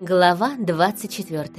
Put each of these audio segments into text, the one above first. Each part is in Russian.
Глава 24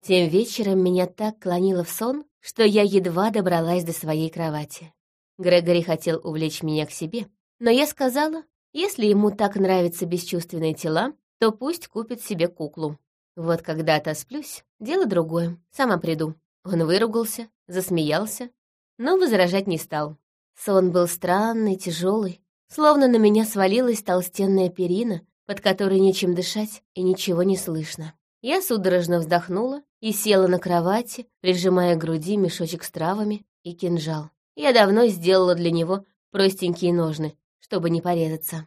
Тем вечером меня так клонило в сон, что я едва добралась до своей кровати. Грегори хотел увлечь меня к себе, но я сказала, если ему так нравятся бесчувственные тела, то пусть купит себе куклу. Вот когда отосплюсь, дело другое, сама приду. Он выругался, засмеялся, но возражать не стал. Сон был странный, тяжелый, словно на меня свалилась толстенная перина, под которой нечем дышать и ничего не слышно. Я судорожно вздохнула и села на кровати, прижимая к груди мешочек с травами и кинжал. Я давно сделала для него простенькие ножны, чтобы не порезаться.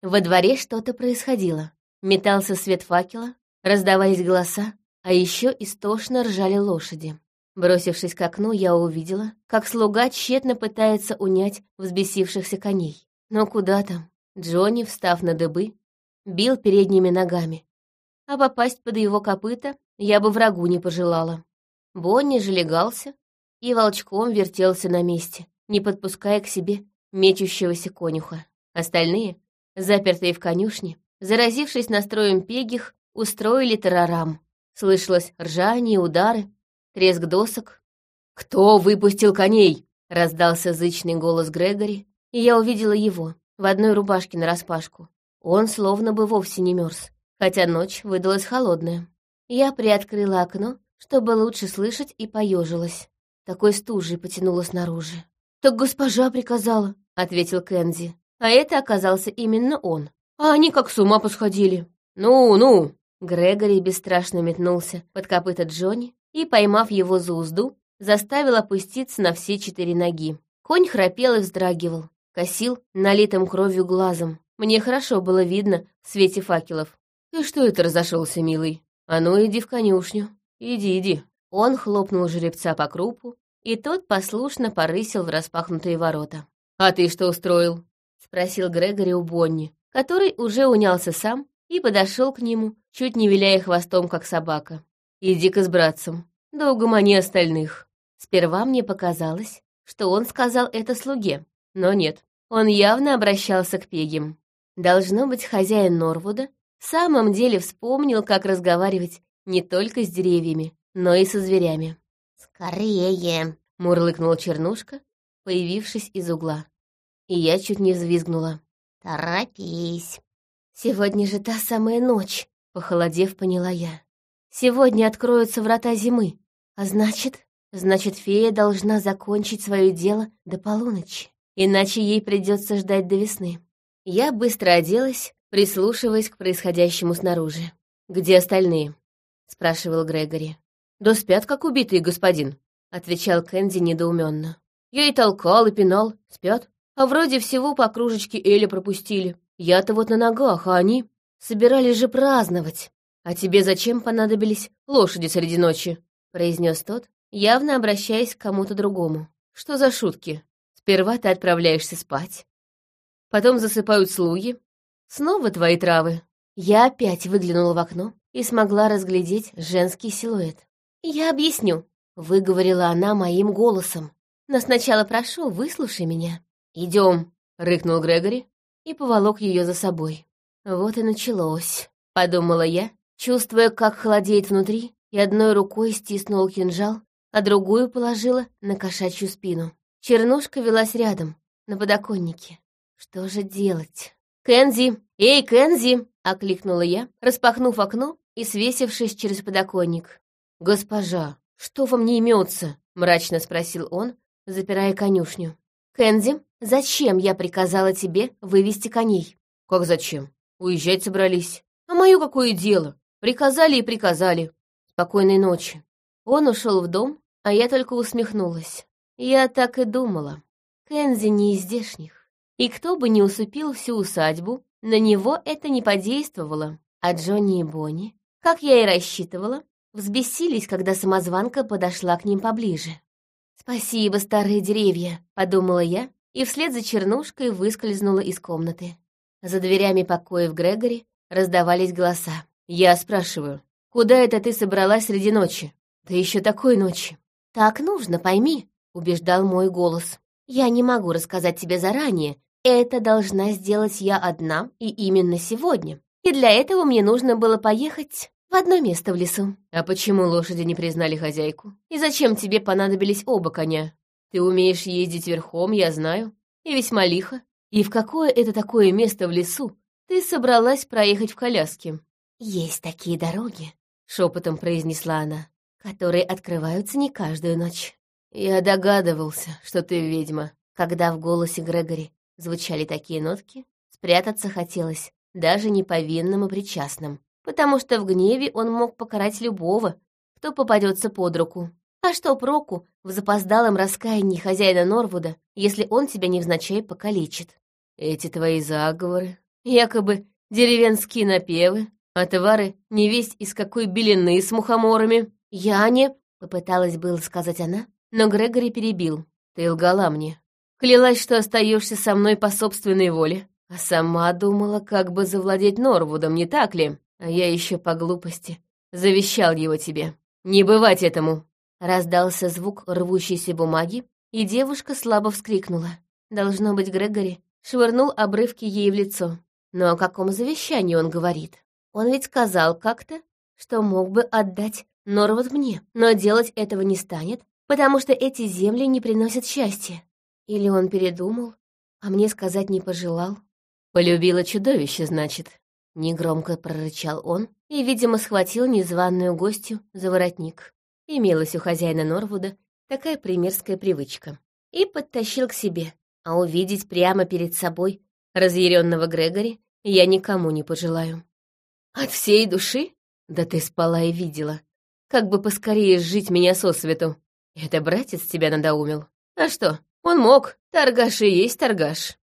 Во дворе что-то происходило. Метался свет факела, раздавались голоса, а еще истошно ржали лошади. Бросившись к окну, я увидела, как слуга тщетно пытается унять взбесившихся коней. Но куда там? Джонни, встав на дыбы, бил передними ногами. А попасть под его копыта я бы врагу не пожелала. Бонни же и волчком вертелся на месте, не подпуская к себе мечущегося конюха. Остальные, запертые в конюшне, заразившись настроем пегих, устроили тарарам. Слышалось ржание, удары, треск досок. «Кто выпустил коней?» — раздался зычный голос Грегори, и я увидела его в одной рубашке нараспашку. Он словно бы вовсе не мерз, хотя ночь выдалась холодная. Я приоткрыла окно, чтобы лучше слышать, и поежилась. Такой стужей потянуло снаружи. «Так госпожа приказала», — ответил Кензи. А это оказался именно он. А они как с ума посходили. «Ну, ну!» Грегори бесстрашно метнулся под копыта Джонни и, поймав его за узду, заставил опуститься на все четыре ноги. Конь храпел и вздрагивал, косил налитым кровью глазом. Мне хорошо было видно в свете факелов. «Ты что это разошелся, милый? А ну, иди в конюшню. Иди, иди». Он хлопнул жеребца по крупу, и тот послушно порысил в распахнутые ворота. «А ты что устроил?» — спросил Грегори у Бонни, который уже унялся сам и подошел к нему, чуть не виляя хвостом, как собака. «Иди-ка с братцем, да угомони остальных». Сперва мне показалось, что он сказал это слуге, но нет, он явно обращался к Пегим. Должно быть, хозяин Норвуда в самом деле вспомнил, как разговаривать не только с деревьями, но и со зверями. «Скорее!» — мурлыкнула Чернушка, появившись из угла. И я чуть не взвизгнула. «Торопись!» «Сегодня же та самая ночь!» — похолодев, поняла я. «Сегодня откроются врата зимы, а значит, значит, фея должна закончить свое дело до полуночи, иначе ей придется ждать до весны». Я быстро оделась, прислушиваясь к происходящему снаружи. «Где остальные?» — спрашивал Грегори. «Да спят, как убитые, господин», — отвечал Кэнди недоуменно. «Я и толкал, и пинал, спят. А вроде всего по кружечке Эля пропустили. Я-то вот на ногах, а они собирались же праздновать. А тебе зачем понадобились лошади среди ночи?» — произнес тот, явно обращаясь к кому-то другому. «Что за шутки? Сперва ты отправляешься спать, потом засыпают слуги. Снова твои травы. Я опять выглянула в окно и смогла разглядеть женский силуэт. «Я объясню», — выговорила она моим голосом. «Но сначала прошу, выслушай меня». «Идем», — рыкнул Грегори и поволок ее за собой. «Вот и началось», — подумала я, чувствуя, как холодеет внутри, и одной рукой стиснула кинжал, а другую положила на кошачью спину. Чернушка велась рядом, на подоконнике. Что же делать? «Кэнзи! Эй, Кэнзи!» — окликнула я, распахнув окно и свесившись через подоконник. «Госпожа, что вам не имется?» — мрачно спросил он, запирая конюшню. «Кэнзи, зачем я приказала тебе вывести коней?» «Как зачем? Уезжать собрались. А мое какое дело? Приказали и приказали. Спокойной ночи». Он ушел в дом, а я только усмехнулась. Я так и думала. Кэнзи не из здешних. И кто бы не усыпил всю усадьбу, на него это не подействовало. А Джонни и Бонни, как я и рассчитывала, взбесились, когда самозванка подошла к ним поближе. «Спасибо, старые деревья», — подумала я, и вслед за чернушкой выскользнула из комнаты. За дверями покоев Грегори раздавались голоса. Я спрашиваю, куда это ты собралась среди ночи? Да еще такой ночи. Так нужно, пойми, убеждал мой голос. Я не могу рассказать тебе заранее, это должна сделать я одна и именно сегодня. И для этого мне нужно было поехать в одно место в лесу. А почему лошади не признали хозяйку? И зачем тебе понадобились оба коня? Ты умеешь ездить верхом, я знаю, и весьма лихо. И в какое это такое место в лесу ты собралась проехать в коляске? Есть такие дороги, шепотом произнесла она, которые открываются не каждую ночь. Я догадывался, что ты ведьма. Когда в голосе Грегори звучали такие нотки, спрятаться хотелось, даже не повинным и причастным, потому что в гневе он мог покарать любого, кто попадется под руку. А что проку в запоздалом раскаянии хозяина Норвуда, если он тебя невзначай покалечит? Эти твои заговоры, якобы деревенские напевы, отвары не весть из какой белины с мухоморами. Я не... Попыталась было сказать она, но Грегори перебил. Ты лгала мне. Клялась, что остаешься со мной по собственной воле. А сама думала, как бы завладеть Норвудом, не так ли? А я еще по глупости завещал его тебе. Не бывать этому. Раздался звук рвущейся бумаги, и девушка слабо вскрикнула. Должно быть, Грегори швырнул обрывки ей в лицо. Но о каком завещании он говорит? Он ведь сказал как-то, что мог бы отдать Норвуд мне, но делать этого не станет, потому что эти земли не приносят счастья. Или он передумал, а мне сказать не пожелал. «Полюбила чудовище, значит», — негромко прорычал он и, видимо, схватил незваную гостью за воротник. Имелась у хозяина Норвуда такая примерская привычка. И подтащил к себе, а увидеть прямо перед собой разъяренного Грегори я никому не пожелаю. «От всей души? Да ты спала и видела. Как бы поскорее сжить меня со свету. Это братец тебя надоумил. А что, он мог, торгаш и есть торгаш».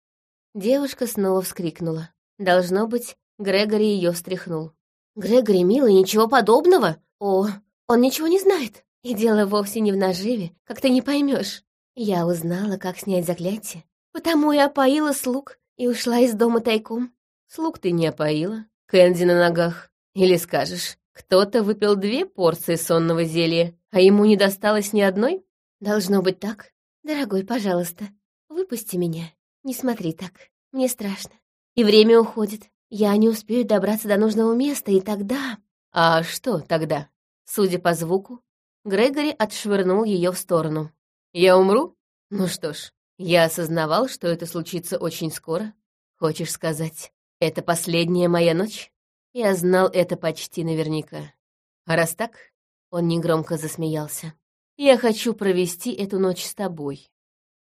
Девушка снова вскрикнула. Должно быть, Грегори ее встряхнул. «Грегори, милый, ничего подобного! О, он ничего не знает! И дело вовсе не в наживе, как ты не поймешь. Я узнала, как снять заклятие, потому и опоила слуг и ушла из дома тайком». «Слуг ты не опоила? Кэнди на ногах. Или скажешь, кто-то выпил две порции сонного зелья, а ему не досталось ни одной? Должно быть так. Дорогой, пожалуйста, выпусти меня. Не смотри так. Мне страшно. И время уходит. Я не успею добраться до нужного места, и тогда... А что тогда? Судя по звуку, Грегори отшвырнул ее в сторону. Я умру? Ну что ж, я осознавал, что это случится очень скоро. Хочешь сказать, это последняя моя ночь? Я знал это почти наверняка. А раз так, он негромко засмеялся. Я хочу провести эту ночь с тобой.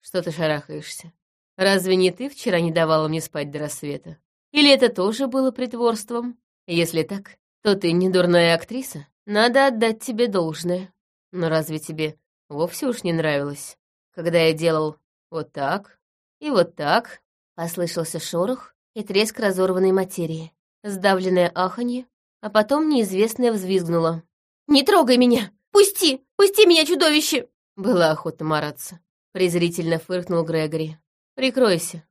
Что ты шарахаешься? Разве не ты вчера не давала мне спать до рассвета? Или это тоже было притворством? Если так, то ты не дурная актриса. Надо отдать тебе должное. Но разве тебе вовсе уж не нравилось, когда я делал вот так и вот так? Послышался шорох и треск разорванной материи сдавленное аханье, а потом неизвестное взвизгнуло. «Не трогай меня! Пусти! Пусти меня, чудовище!» Была охота мараться. Презрительно фыркнул Грегори. «Прикройся.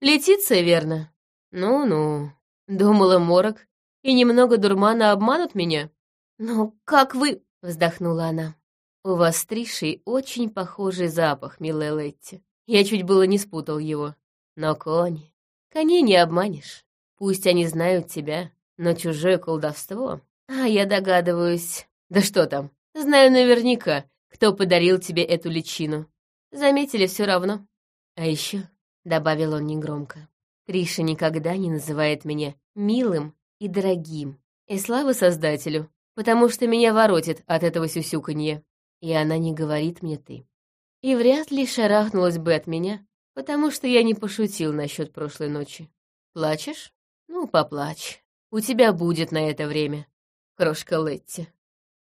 Летиция, верно? Ну-ну. Думала, морок и немного дурмана обманут меня?» «Ну, как вы...» — вздохнула она. «У вас с очень похожий запах, милая Летти. Я чуть было не спутал его. Но кони... Коней не обманешь. Пусть они знают тебя, но чужое колдовство... А я догадываюсь... Да что там? Знаю наверняка, кто подарил тебе эту личину. Заметили все равно. А еще, — добавил он негромко, — Триша никогда не называет меня милым и дорогим. И слава Создателю, потому что меня воротит от этого сюсюканья. И она не говорит мне ты. И вряд ли шарахнулась бы от меня, потому что я не пошутил насчет прошлой ночи. Плачешь? Ну, поплачь. У тебя будет на это время, крошка Летти.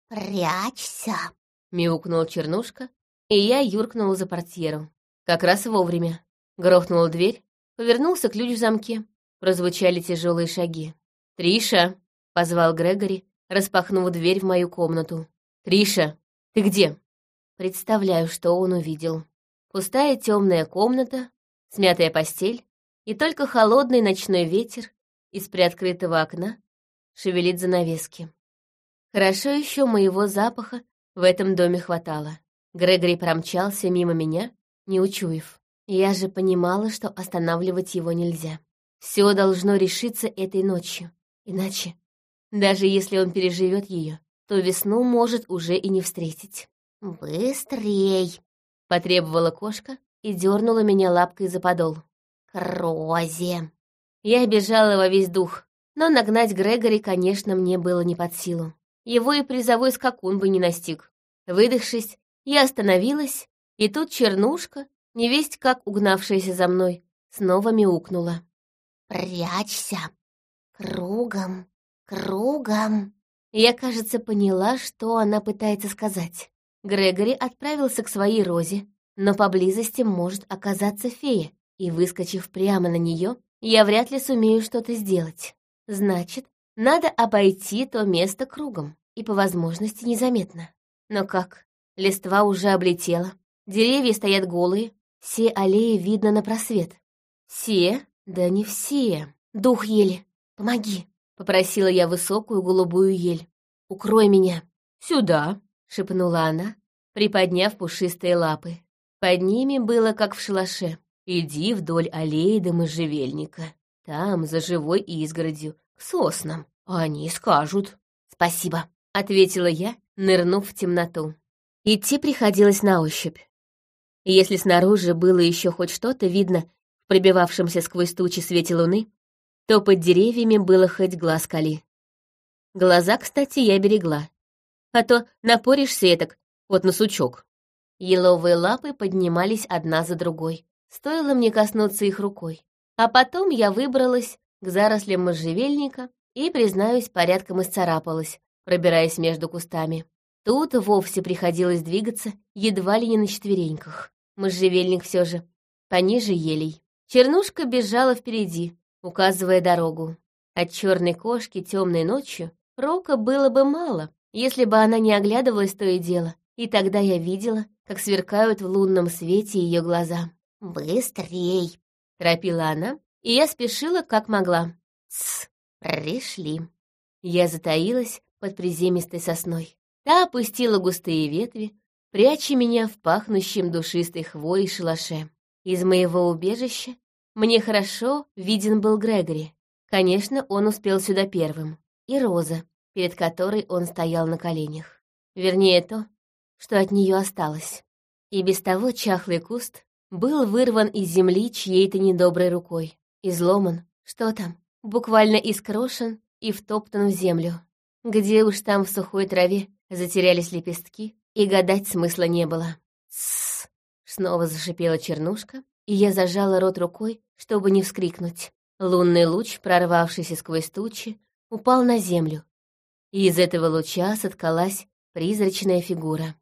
«Прячься!» — мяукнул Чернушка, и я юркнула за портьеру. Как раз вовремя. Грохнула дверь, повернулся ключ в замке. Прозвучали тяжелые шаги. «Триша!» — позвал Грегори, распахнув дверь в мою комнату. «Триша, ты где?» Представляю, что он увидел. Пустая темная комната, смятая постель и только холодный ночной ветер из приоткрытого окна шевелит занавески. Хорошо еще моего запаха в этом доме хватало. Грегори промчался мимо меня, не учуяв. Я же понимала, что останавливать его нельзя. Все должно решиться этой ночью. Иначе, даже если он переживет ее, то весну может уже и не встретить. «Быстрей!» — потребовала кошка и дернула меня лапкой за подол. «К розе!» Я бежала во весь дух, но нагнать Грегори, конечно, мне было не под силу. Его и призовой скакун бы не настиг. Выдохшись, я остановилась, и тут чернушка, невесть как угнавшаяся за мной, снова мяукнула. «Прячься! Кругом, кругом!» Я, кажется, поняла, что она пытается сказать. Грегори отправился к своей розе, но поблизости может оказаться фея, и, выскочив прямо на нее, я вряд ли сумею что-то сделать. Значит, надо обойти то место кругом и по возможности незаметно. Но как? Листва уже облетела, деревья стоят голые, все аллеи видно на просвет. Все? Да не все. Дух ели, помоги, попросила я высокую голубую ель. Укрой меня. Сюда, шепнула она, приподняв пушистые лапы. Под ними было как в шалаше. Иди вдоль аллеи до можжевельника. Там, за живой изгородью, к соснам. Они скажут. Спасибо, ответила я, нырнув в темноту. Идти приходилось на ощупь. Если снаружи было еще хоть что-то видно в пробивавшемся сквозь тучи свете луны, то под деревьями было хоть глаз кали. Глаза, кстати, я берегла. А то напоришься этак, вот на сучок. Еловые лапы поднимались одна за другой. Стоило мне коснуться их рукой. А потом я выбралась к зарослям можжевельника и, признаюсь, порядком исцарапалась, пробираясь между кустами. Тут вовсе приходилось двигаться едва ли не на четвереньках. Можжевельник все же пониже елей. Чернушка бежала впереди, указывая дорогу. От черной кошки темной ночью рока было бы мало, если бы она не оглядывалась то и дело, и тогда я видела, как сверкают в лунном свете ее глаза. «Быстрей!» — торопила она, и я спешила, как могла. «Тсс, пришли!» Я затаилась под приземистой сосной. Та опустила густые ветви, пряча меня в пахнущем душистой хвоей шалаше. Из моего убежища мне хорошо виден был Грегори. Конечно, он успел сюда первым. И Роза, перед которой он стоял на коленях. Вернее, то, что от нее осталось. И без того чахлый куст был вырван из земли чьей-то недоброй рукой. Изломан, что там, буквально искрошен и втоптан в землю. Где уж там в сухой траве затерялись лепестки, и гадать смысла не было. «Тссс!» — снова зашипела чернушка, и я зажала рот рукой, чтобы не вскрикнуть. Лунный луч, прорвавшийся сквозь тучи, упал на землю, и из этого луча соткалась призрачная фигура.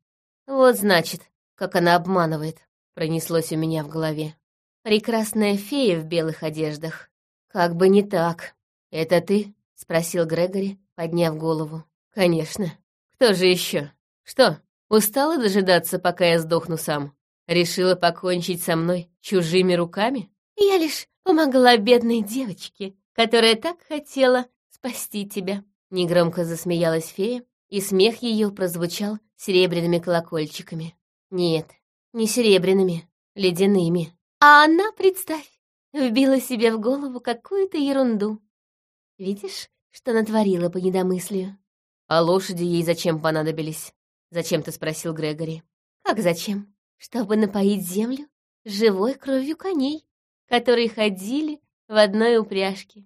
Вот значит, как она обманывает пронеслось у меня в голове. Прекрасная фея в белых одеждах. Как бы не так. Это ты? спросил Грегори, подняв голову. Конечно. Кто же еще? Что, устала дожидаться, пока я сдохну сам? Решила покончить со мной чужими руками? Я лишь помогла бедной девочке, которая так хотела спасти тебя. Негромко засмеялась фея, и смех ее прозвучал серебряными колокольчиками. Нет, не серебряными, ледяными. А она, представь, вбила себе в голову какую-то ерунду. Видишь, что натворила по недомыслию? А лошади ей зачем понадобились? Зачем ты спросил Грегори? Как зачем? Чтобы напоить землю живой кровью коней, которые ходили в одной упряжке,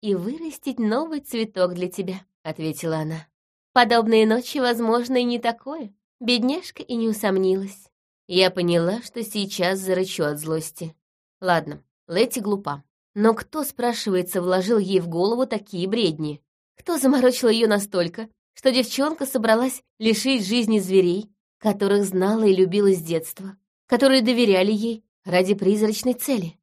и вырастить новый цветок для тебя, — ответила она. Подобные ночи, возможно, и не такое. Бедняжка и не усомнилась. Я поняла, что сейчас зарычу от злости. Ладно, Летти глупа. Но кто, спрашивается, вложил ей в голову такие бредни? Кто заморочил ее настолько, что девчонка собралась лишить жизни зверей, которых знала и любила с детства, которые доверяли ей ради призрачной цели?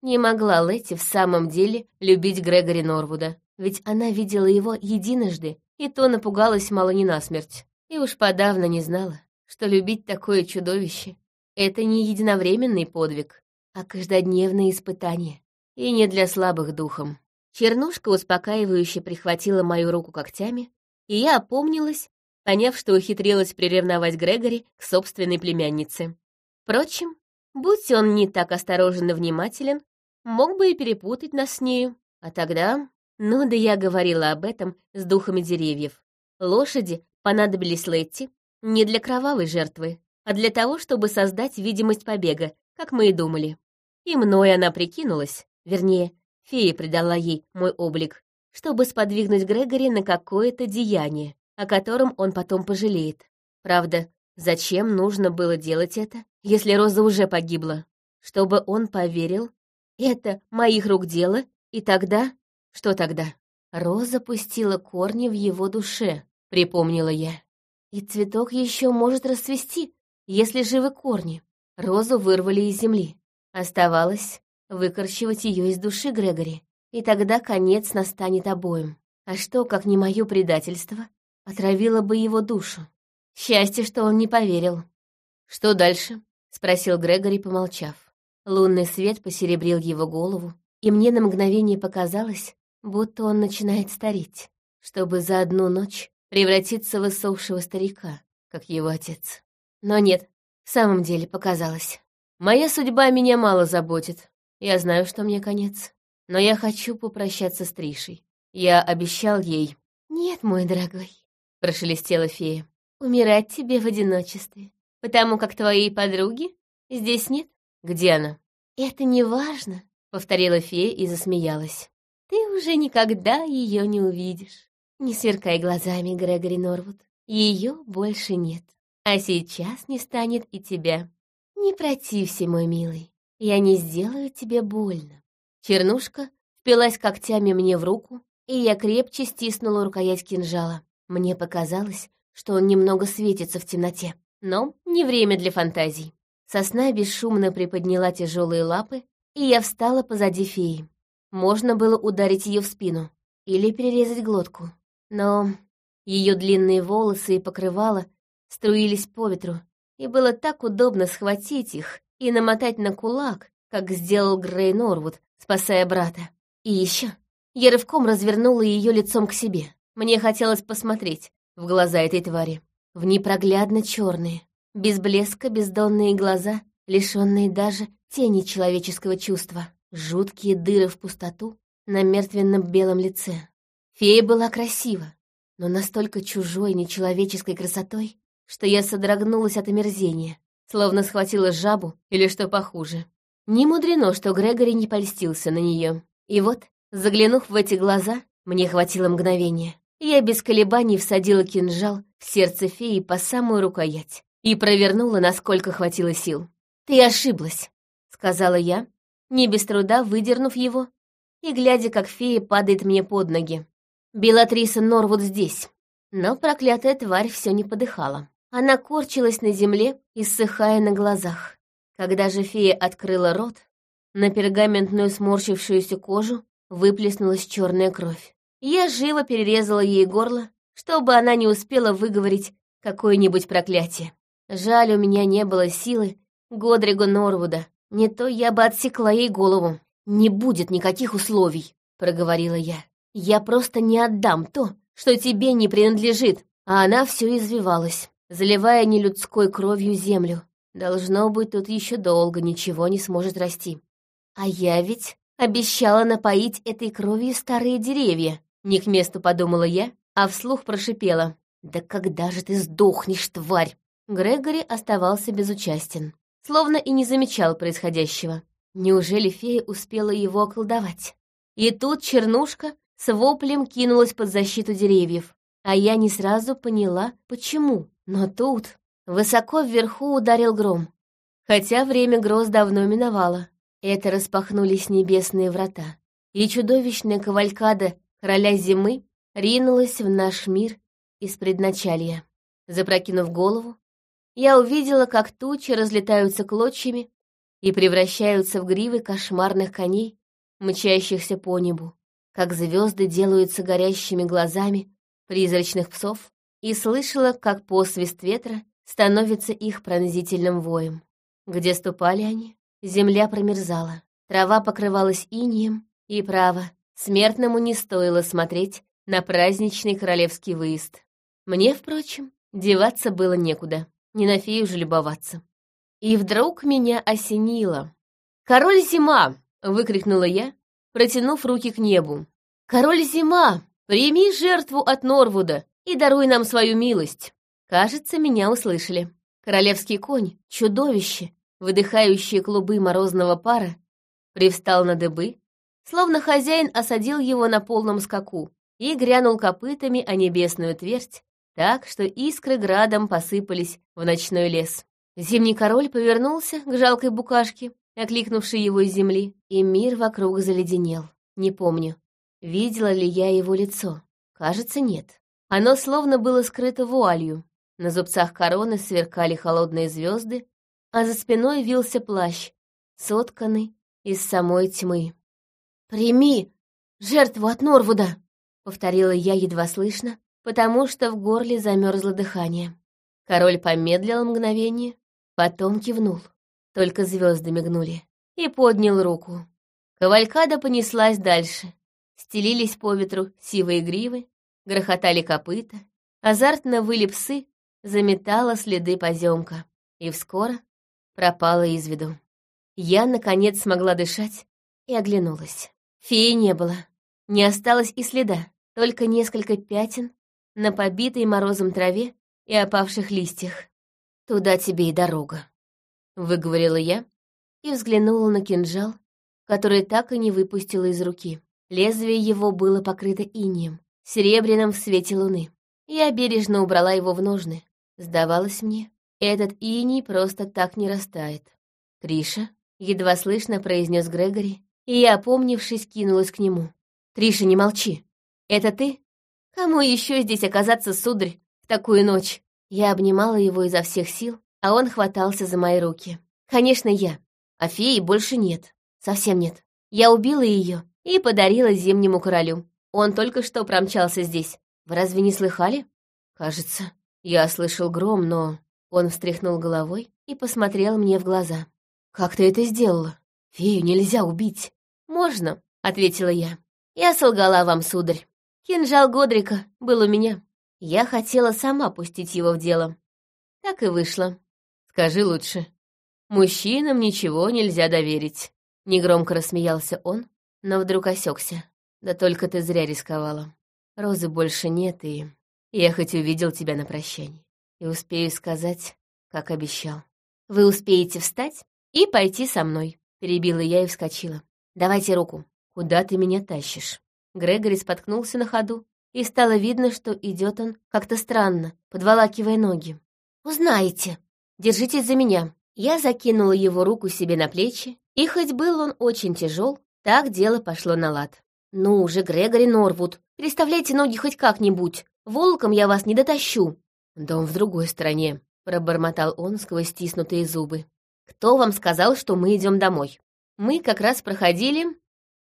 Не могла Летти в самом деле любить Грегори Норвуда, ведь она видела его единожды, и то напугалась мало не насмерть, и уж подавно не знала, что любить такое чудовище — это не единовременный подвиг, а каждодневное испытание, и не для слабых духом. Чернушка успокаивающе прихватила мою руку когтями, и я опомнилась, поняв, что ухитрилась приревновать Грегори к собственной племяннице. Впрочем, будь он не так осторожен и внимателен, мог бы и перепутать нас с нею, а тогда Ну да я говорила об этом с духами деревьев. Лошади понадобились Летти не для кровавой жертвы, а для того, чтобы создать видимость побега, как мы и думали. И мной она прикинулась, вернее, фея придала ей мой облик, чтобы сподвигнуть Грегори на какое-то деяние, о котором он потом пожалеет. Правда, зачем нужно было делать это, если Роза уже погибла? Чтобы он поверил, это моих рук дело, и тогда... Что тогда? Роза пустила корни в его душе, припомнила я. И цветок еще может расцвести, если живы корни. Розу вырвали из земли. Оставалось выкорчевать ее из души Грегори, и тогда конец настанет обоим. А что, как не мое предательство, отравило бы его душу? Счастье, что он не поверил. «Что дальше?» — спросил Грегори, помолчав. Лунный свет посеребрил его голову, и мне на мгновение показалось, будто он начинает стареть, чтобы за одну ночь превратиться в иссохшего старика, как его отец. Но нет, в самом деле показалось. Моя судьба меня мало заботит. Я знаю, что мне конец. Но я хочу попрощаться с Тришей. Я обещал ей... «Нет, мой дорогой», — прошелестела фея, — «умирать тебе в одиночестве, потому как твоей подруги здесь нет». «Где она?» «Это не важно», — повторила фея и засмеялась. «Ты уже никогда ее не увидишь. Не сверкай глазами, Грегори Норвуд. Ее больше нет. А сейчас не станет и тебя. «Не протився, мой милый, я не сделаю тебе больно». Чернушка впилась когтями мне в руку, и я крепче стиснула рукоять кинжала. Мне показалось, что он немного светится в темноте. Но не время для фантазий. Сосна бесшумно приподняла тяжелые лапы, и я встала позади феи. Можно было ударить ее в спину или перерезать глотку. Но ее длинные волосы и покрывало струились по ветру, и было так удобно схватить их и намотать на кулак, как сделал Грей Норвуд, спасая брата. И еще я рывком развернула ее лицом к себе. Мне хотелось посмотреть в глаза этой твари. В непроглядно черные, без блеска бездонные глаза, лишенные даже тени человеческого чувства. Жуткие дыры в пустоту на мертвенно-белом лице. Фея была красива, но настолько чужой нечеловеческой красотой, что я содрогнулась от омерзения, словно схватила жабу или что похуже. Не мудрено, что Грегори не польстился на нее. И вот, заглянув в эти глаза, мне хватило мгновения. Я без колебаний всадила кинжал в сердце феи по самую рукоять и провернула, насколько хватило сил. «Ты ошиблась», — сказала я, не без труда выдернув его и глядя, как фея падает мне под ноги. «Белатриса Норвуд здесь». Но проклятая тварь все не подыхала. Она корчилась на земле, иссыхая на глазах. Когда же фея открыла рот, на пергаментную сморщившуюся кожу выплеснулась черная кровь. Я живо перерезала ей горло, чтобы она не успела выговорить какое-нибудь проклятие. Жаль, у меня не было силы Годригу Норвуда. Не то я бы отсекла ей голову. «Не будет никаких условий», — проговорила я. «Я просто не отдам то, что тебе не принадлежит». А она все извивалась заливая нелюдской кровью землю. Должно быть, тут еще долго ничего не сможет расти. А я ведь обещала напоить этой кровью старые деревья. Не к месту подумала я, а вслух прошипела. «Да когда же ты сдохнешь, тварь?» Грегори оставался безучастен, словно и не замечал происходящего. Неужели фея успела его околдовать? И тут чернушка с воплем кинулась под защиту деревьев, а я не сразу поняла, почему. Но тут высоко вверху ударил гром, хотя время гроз давно миновало. Это распахнулись небесные врата, и чудовищная кавалькада короля зимы ринулась в наш мир из предначалья. Запрокинув голову, я увидела, как тучи разлетаются клочьями и превращаются в гривы кошмарных коней, мчащихся по небу, как звезды делаются горящими глазами призрачных псов, и слышала, как посвист ветра становится их пронзительным воем. Где ступали они, земля промерзала, трава покрывалась инием, и право, смертному не стоило смотреть на праздничный королевский выезд. Мне, впрочем, деваться было некуда, не на фею же любоваться. И вдруг меня осенило. «Король зима!» — выкрикнула я, протянув руки к небу. «Король Зима, прими жертву от Норвуда и даруй нам свою милость!» Кажется, меня услышали. Королевский конь, чудовище, выдыхающее клубы морозного пара, привстал на дыбы, словно хозяин осадил его на полном скаку и грянул копытами о небесную твердь, так что искры градом посыпались в ночной лес. Зимний король повернулся к жалкой букашке, окликнувшей его из земли, и мир вокруг заледенел. Не помню, видела ли я его лицо. Кажется, нет. Оно словно было скрыто вуалью. На зубцах короны сверкали холодные звезды, а за спиной вился плащ, сотканный из самой тьмы. «Прими жертву от Норвуда!» — повторила я едва слышно, потому что в горле замерзло дыхание. Король помедлил мгновение, Потом кивнул, только звезды мигнули, и поднял руку. Кавалькада понеслась дальше. Стелились по ветру сивые гривы, грохотали копыта, азартно выли псы, заметала следы поземка, и вскоре пропала из виду. Я, наконец, смогла дышать и оглянулась. Феи не было, не осталось и следа, только несколько пятен на побитой морозом траве и опавших листьях. «Туда тебе и дорога», — выговорила я и взглянула на кинжал, который так и не выпустила из руки. Лезвие его было покрыто инием, серебряным в свете луны. Я бережно убрала его в ножны. Сдавалось мне, этот иней просто так не растает. «Триша», — едва слышно произнес Грегори, и я, опомнившись, кинулась к нему. «Триша, не молчи. Это ты? Кому еще здесь оказаться, сударь, в такую ночь?» Я обнимала его изо всех сил, а он хватался за мои руки. Конечно, я. А феи больше нет. Совсем нет. Я убила ее и подарила зимнему королю. Он только что промчался здесь. Вы разве не слыхали? Кажется, я слышал гром, но... Он встряхнул головой и посмотрел мне в глаза. «Как ты это сделала? Фею нельзя убить». «Можно», — ответила я. «Я солгала вам, сударь. Кинжал Годрика был у меня. Я хотела сама пустить его в дело. Так и вышло. Скажи лучше. Мужчинам ничего нельзя доверить. Негромко рассмеялся он, но вдруг осекся. Да только ты зря рисковала. Розы больше нет, и я хоть увидел тебя на прощании. И успею сказать, как обещал. Вы успеете встать и пойти со мной. Перебила я и вскочила. Давайте руку. Куда ты меня тащишь? Грегори споткнулся на ходу, и стало видно, что идет он как-то странно, подволакивая ноги. «Узнаете. Держитесь за меня». Я закинула его руку себе на плечи, и хоть был он очень тяжел, так дело пошло на лад. «Ну уже Грегори Норвуд, переставляйте ноги хоть как-нибудь. Волком я вас не дотащу». «Дом в другой стороне», — пробормотал он сквозь стиснутые зубы. «Кто вам сказал, что мы идем домой?» Мы как раз проходили,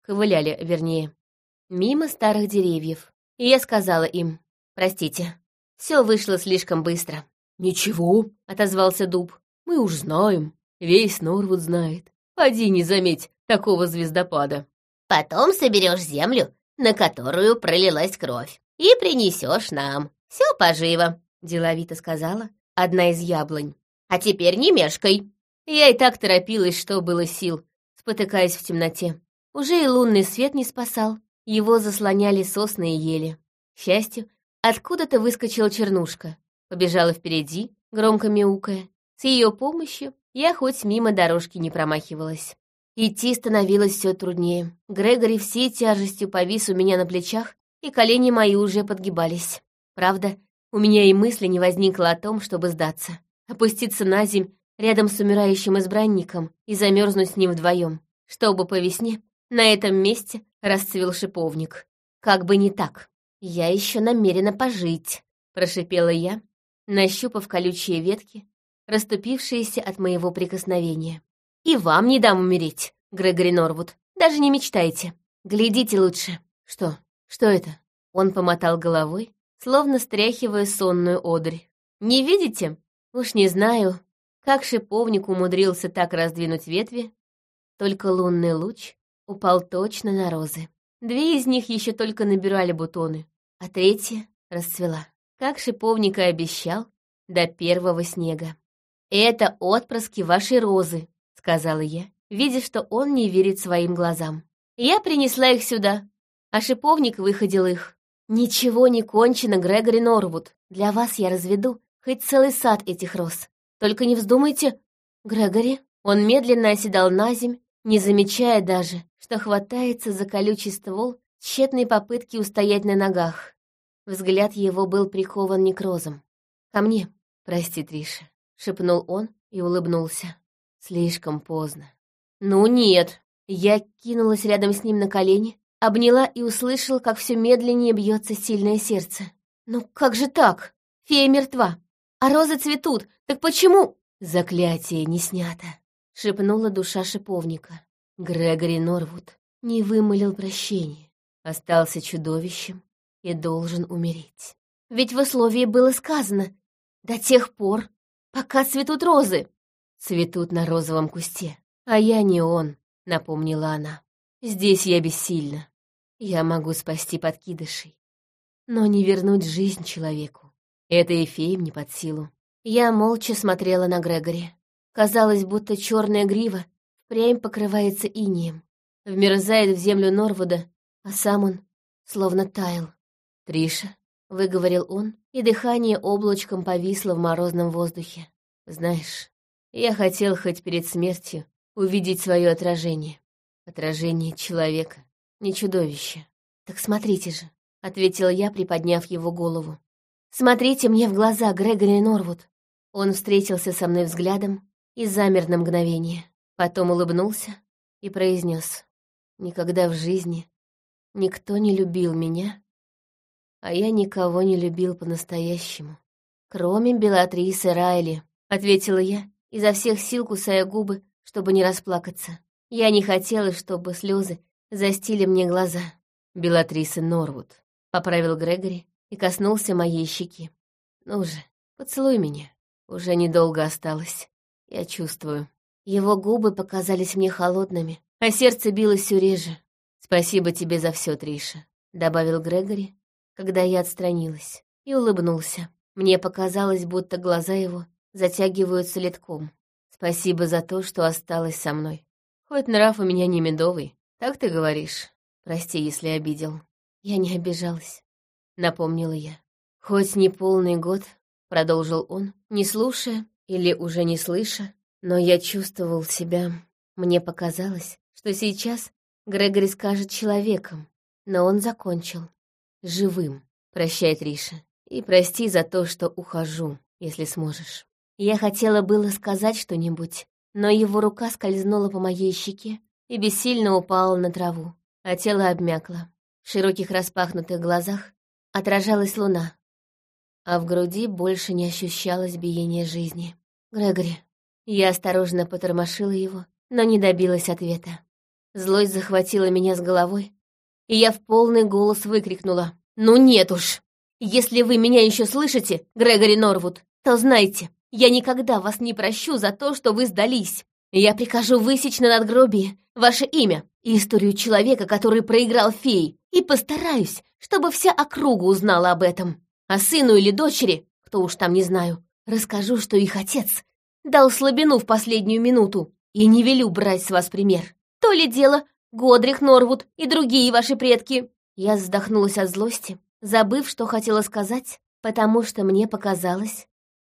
ковыляли, вернее, мимо старых деревьев и я сказала им, «Простите, все вышло слишком быстро». «Ничего», — отозвался Дуб, — «мы уж знаем, весь Норвуд знает. Поди не заметь такого звездопада». «Потом соберешь землю, на которую пролилась кровь, и принесешь нам. Все поживо», — деловито сказала одна из яблонь. «А теперь не мешкай». Я и так торопилась, что было сил, спотыкаясь в темноте. Уже и лунный свет не спасал, его заслоняли сосны и ели. К счастью, откуда-то выскочила чернушка. Побежала впереди, громко мяукая. С ее помощью я хоть мимо дорожки не промахивалась. Идти становилось все труднее. Грегори всей тяжестью повис у меня на плечах, и колени мои уже подгибались. Правда, у меня и мысли не возникло о том, чтобы сдаться. Опуститься на земь рядом с умирающим избранником и замерзнуть с ним вдвоем, чтобы по весне на этом месте расцвел шиповник. Как бы не так. Я еще намерена пожить, прошипела я, нащупав колючие ветки, расступившиеся от моего прикосновения. И вам не дам умереть, Грегори Норвуд. Даже не мечтайте. Глядите лучше. Что? Что это? Он помотал головой, словно стряхивая сонную одрь. Не видите? Уж не знаю, как шиповник умудрился так раздвинуть ветви, только лунный луч упал точно на розы. Две из них еще только набирали бутоны, а третья расцвела, как шиповник и обещал, до первого снега. «Это отпрыски вашей розы», — сказала я, видя, что он не верит своим глазам. «Я принесла их сюда, а шиповник выходил их. «Ничего не кончено, Грегори Норвуд. Для вас я разведу хоть целый сад этих роз. Только не вздумайте, Грегори». Он медленно оседал на земь, не замечая даже, что хватается за колючий ствол тщетной попытки устоять на ногах. Взгляд его был прикован некрозом. «Ко мне, прости, Триша», — шепнул он и улыбнулся. «Слишком поздно». «Ну нет!» Я кинулась рядом с ним на колени, обняла и услышала, как все медленнее бьется сильное сердце. «Ну как же так? Фея мертва, а розы цветут, так почему?» «Заклятие не снято», — шепнула душа шиповника. Грегори Норвуд не вымолил прощения, остался чудовищем и должен умереть. Ведь в условии было сказано «до тех пор, пока цветут розы». Цветут на розовом кусте, а я не он, напомнила она. Здесь я бессильна. Я могу спасти подкидышей, но не вернуть жизнь человеку. Это и феям не под силу. Я молча смотрела на Грегори. Казалось, будто черная грива впрямь покрывается инием, вмерзает в землю Норвуда, а сам он словно таял. «Триша», — выговорил он, и дыхание облачком повисло в морозном воздухе. «Знаешь, я хотел хоть перед смертью увидеть свое отражение. Отражение человека, не чудовище. Так смотрите же, ответила я, приподняв его голову. Смотрите мне в глаза, Грегори Норвуд. Он встретился со мной взглядом и замер на мгновение. Потом улыбнулся и произнес: Никогда в жизни никто не любил меня, а я никого не любил по-настоящему. Кроме Белатрисы Райли, ответила я, изо всех сил кусая губы, чтобы не расплакаться. Я не хотела, чтобы слезы застили мне глаза. Белатриса Норвуд, поправил Грегори и коснулся моей щеки. Ну же, поцелуй меня. Уже недолго осталось. Я чувствую. Его губы показались мне холодными, а сердце билось все реже. Спасибо тебе за все, Триша, добавил Грегори, когда я отстранилась, и улыбнулся. Мне показалось, будто глаза его затягиваются литком. Спасибо за то, что осталась со мной. Хоть нрав у меня не медовый, так ты говоришь. Прости, если обидел. Я не обижалась, напомнила я. Хоть не полный год, продолжил он, не слушая или уже не слыша, но я чувствовал себя. Мне показалось, что сейчас Грегори скажет человеком, но он закончил. Живым. Прощай, Триша. И прости за то, что ухожу, если сможешь. Я хотела было сказать что-нибудь, но его рука скользнула по моей щеке и бессильно упала на траву, а тело обмякло. В широких распахнутых глазах отражалась луна, а в груди больше не ощущалось биение жизни. «Грегори». Я осторожно потормошила его, но не добилась ответа. Злость захватила меня с головой, и я в полный голос выкрикнула. «Ну нет уж! Если вы меня еще слышите, Грегори Норвуд, то знайте, я никогда вас не прощу за то, что вы сдались. Я прикажу высечь на надгробие ваше имя и историю человека, который проиграл феи, и постараюсь, чтобы вся округа узнала об этом. А сыну или дочери, кто уж там не знаю, расскажу, что их отец дал слабину в последнюю минуту, и не велю брать с вас пример. То ли дело Годрих, Норвуд и другие ваши предки. Я вздохнулась от злости, забыв, что хотела сказать, потому что мне показалось,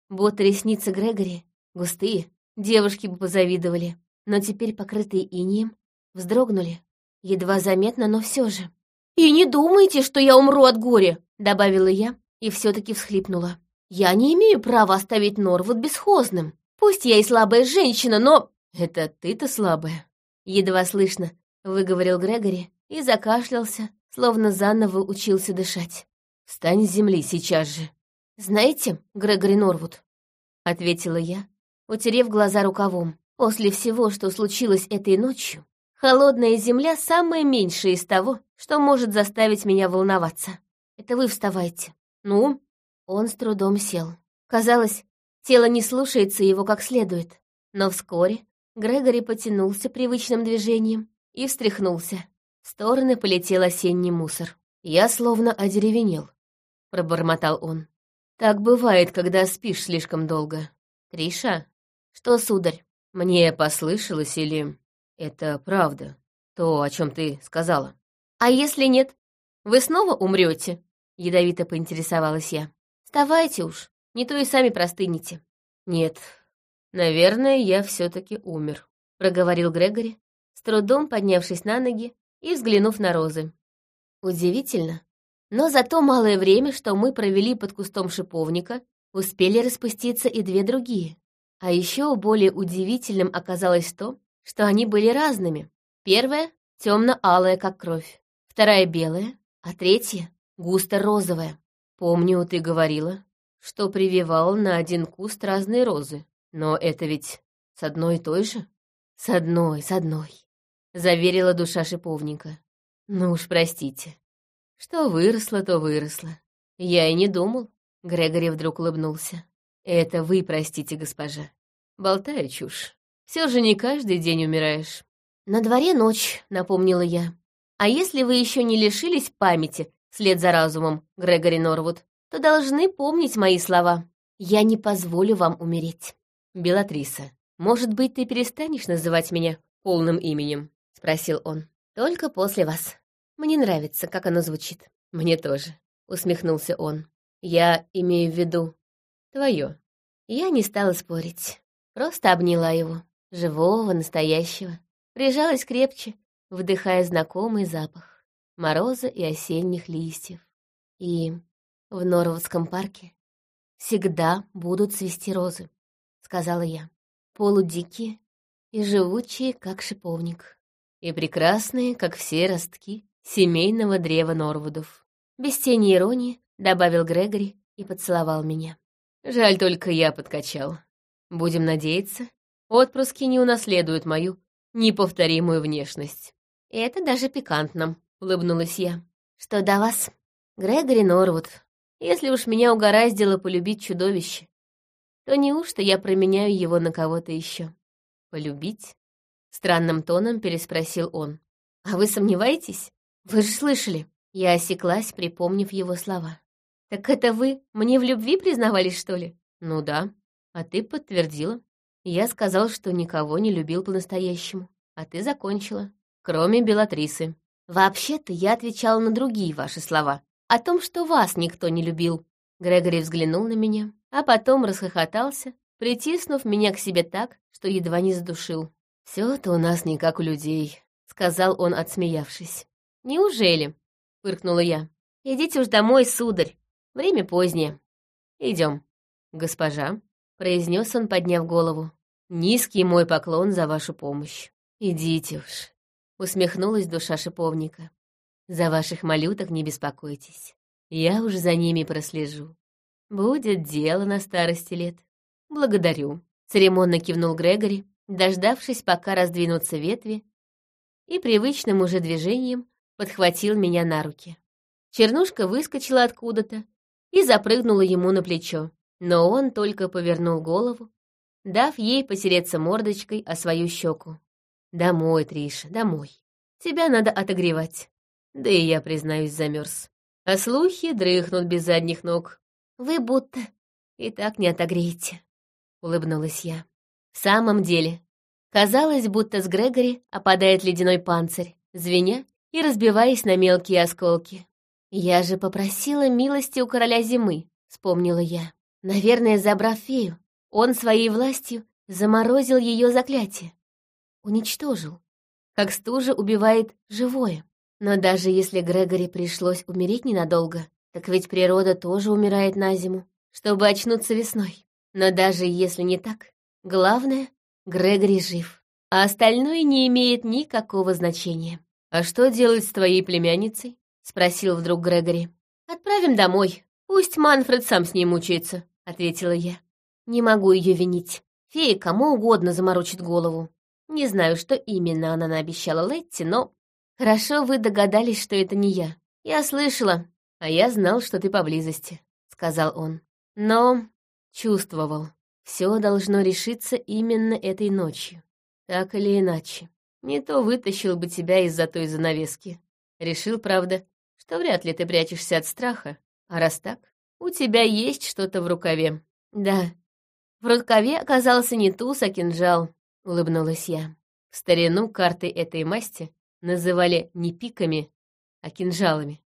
будто ресницы Грегори густые, Девушки бы позавидовали, но теперь покрытые инием вздрогнули. Едва заметно, но все же. «И не думайте, что я умру от горя!» — добавила я и все-таки всхлипнула. «Я не имею права оставить Норвуд бесхозным. Пусть я и слабая женщина, но...» «Это ты-то слабая?» Едва слышно, выговорил Грегори и закашлялся, словно заново учился дышать. «Встань с земли сейчас же!» «Знаете, Грегори Норвуд?» — ответила я, утерев глаза рукавом. После всего, что случилось этой ночью, холодная земля — самое меньшее из того, что может заставить меня волноваться. Это вы вставайте. Ну? Он с трудом сел. Казалось, тело не слушается его как следует. Но вскоре Грегори потянулся привычным движением и встряхнулся. В стороны полетел осенний мусор. Я словно одеревенел, — пробормотал он. Так бывает, когда спишь слишком долго. Триша, «Что, сударь, мне послышалось или это правда, то, о чем ты сказала?» «А если нет, Вы снова умрете? Ядовито поинтересовалась я. Вставайте уж, не то и сами простынете. Нет, наверное, я все таки умер, проговорил Грегори, с трудом поднявшись на ноги и взглянув на розы. Удивительно, но за то малое время, что мы провели под кустом шиповника, успели распуститься и две другие. А еще более удивительным оказалось то, что они были разными. Первая — темно-алая, как кровь, вторая — белая, а третья — густо-розовая. Помню, ты говорила, что прививал на один куст разные розы, но это ведь с одной и той же? С одной, с одной, — заверила душа шиповника. Ну уж простите. Что выросло, то выросло. Я и не думал. Грегори вдруг улыбнулся. Это вы простите, госпожа. Болтаю чушь. Все же не каждый день умираешь. На дворе ночь, напомнила я. А если вы еще не лишились памяти вслед за разумом, Грегори Норвуд, то должны помнить мои слова. Я не позволю вам умереть. Белатриса, может быть, ты перестанешь называть меня полным именем? Спросил он. Только после вас. Мне нравится, как оно звучит. Мне тоже, усмехнулся он. Я имею в виду твое. Я не стала спорить. Просто обняла его, живого, настоящего. Прижалась крепче, вдыхая знакомый запах мороза и осенних листьев. И в Норвудском парке всегда будут цвести розы, сказала я. Полудикие и живучие, как шиповник. И прекрасные, как все ростки семейного древа Норвудов. Без тени иронии добавил Грегори и поцеловал меня. Жаль, только я подкачал. Будем надеяться, отпрыски не унаследуют мою неповторимую внешность. Это даже пикантно, улыбнулась я. Что до вас, Грегори Норвуд, если уж меня угораздило полюбить чудовище, то неужто я променяю его на кого-то еще? Полюбить? Странным тоном переспросил он. А вы сомневаетесь? Вы же слышали. Я осеклась, припомнив его слова. «Так это вы мне в любви признавались, что ли?» «Ну да. А ты подтвердила. Я сказал, что никого не любил по-настоящему. А ты закончила. Кроме Белатрисы». «Вообще-то я отвечала на другие ваши слова. О том, что вас никто не любил». Грегори взглянул на меня, а потом расхохотался, притиснув меня к себе так, что едва не задушил. все то у нас не как у людей», — сказал он, отсмеявшись. «Неужели?» — фыркнула я. «Идите уж домой, сударь. Время позднее. Идем. «Госпожа», — произнес он, подняв голову, — «низкий мой поклон за вашу помощь. Идите уж», — усмехнулась душа шиповника. «За ваших малюток не беспокойтесь. Я уж за ними прослежу. Будет дело на старости лет. Благодарю», — церемонно кивнул Грегори, дождавшись, пока раздвинутся ветви, и привычным уже движением подхватил меня на руки. Чернушка выскочила откуда-то, и запрыгнула ему на плечо. Но он только повернул голову, дав ей потереться мордочкой о свою щеку. «Домой, Триша, домой. Тебя надо отогревать». Да и я, признаюсь, замерз. А слухи дрыхнут без задних ног. «Вы будто и так не отогреете», — улыбнулась я. В самом деле, казалось, будто с Грегори опадает ледяной панцирь, звеня и разбиваясь на мелкие осколки. «Я же попросила милости у короля зимы», — вспомнила я. Наверное, забрав фею, он своей властью заморозил ее заклятие. Уничтожил. Как стужа убивает живое. Но даже если Грегори пришлось умереть ненадолго, так ведь природа тоже умирает на зиму, чтобы очнуться весной. Но даже если не так, главное — Грегори жив, а остальное не имеет никакого значения. «А что делать с твоей племянницей?» — спросил вдруг Грегори. «Отправим домой. Пусть Манфред сам с ней мучается», — ответила я. «Не могу ее винить. Фея кому угодно заморочит голову. Не знаю, что именно она наобещала Летти, но... Хорошо вы догадались, что это не я. Я слышала, а я знал, что ты поблизости», — сказал он. «Но чувствовал, все должно решиться именно этой ночью. Так или иначе. Не то вытащил бы тебя из-за той занавески. Решил, правда, что вряд ли ты прячешься от страха, а раз так, у тебя есть что-то в рукаве. Да, в рукаве оказался не туз, а кинжал, улыбнулась я. В старину карты этой масти называли не пиками, а кинжалами.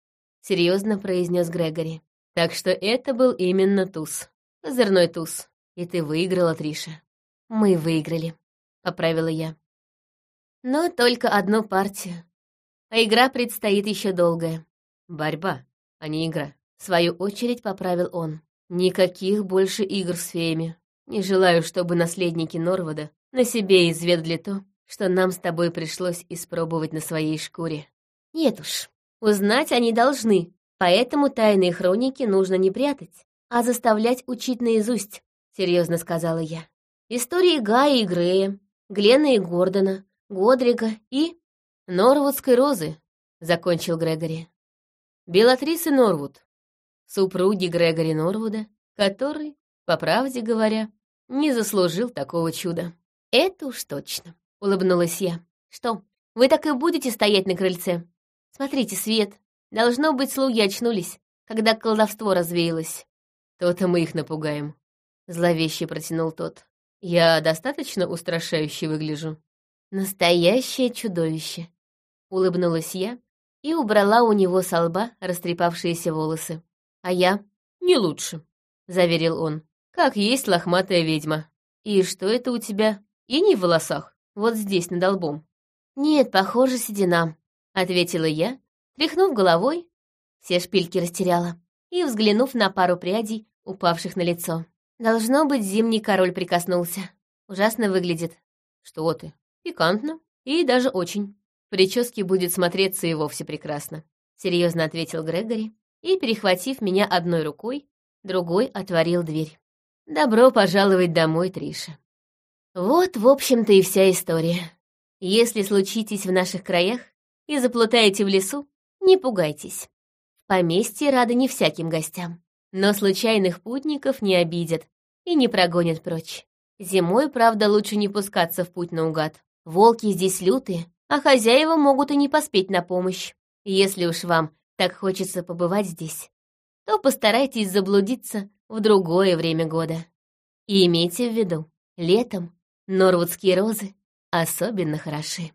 серьезно произнес Грегори. Так что это был именно туз. Козырной туз. И ты выиграла, Триша. Мы выиграли, поправила я. Но только одну партию. А игра предстоит еще долгая. Борьба, а не игра. В свою очередь поправил он. Никаких больше игр с феями. Не желаю, чтобы наследники Норвода на себе изведли то, что нам с тобой пришлось испробовать на своей шкуре. Нет уж, узнать они должны, поэтому тайные хроники нужно не прятать, а заставлять учить наизусть, серьезно сказала я. Истории Гая и Грея, Глена и Гордона, Годрика и... Норвудской розы, закончил Грегори. Белатрисы Норвуд, супруги Грегори Норвуда, который, по правде говоря, не заслужил такого чуда. Это уж точно, улыбнулась я. Что, вы так и будете стоять на крыльце? Смотрите, свет. Должно быть, слуги очнулись, когда колдовство развеялось. То-то мы их напугаем. Зловеще протянул тот. Я достаточно устрашающе выгляжу. Настоящее чудовище. Улыбнулась я и убрала у него со лба растрепавшиеся волосы. А я не лучше, заверил он. Как есть лохматая ведьма. И что это у тебя? И не в волосах, вот здесь, над лбом. Нет, похоже, седина, ответила я, тряхнув головой, все шпильки растеряла, и взглянув на пару прядей, упавших на лицо. Должно быть, зимний король прикоснулся. Ужасно выглядит. Что ты? Пикантно. И даже очень. Прически будет смотреться и вовсе прекрасно. Серьезно ответил Грегори и, перехватив меня одной рукой, другой отворил дверь. Добро пожаловать домой, Триша. Вот, в общем-то, и вся история. Если случитесь в наших краях и заплутаете в лесу, не пугайтесь. В поместье рады не всяким гостям, но случайных путников не обидят и не прогонят прочь. Зимой, правда, лучше не пускаться в путь наугад. Волки здесь лютые, а хозяева могут и не поспеть на помощь. Если уж вам так хочется побывать здесь, то постарайтесь заблудиться в другое время года. И имейте в виду, летом Норвудские розы особенно хороши.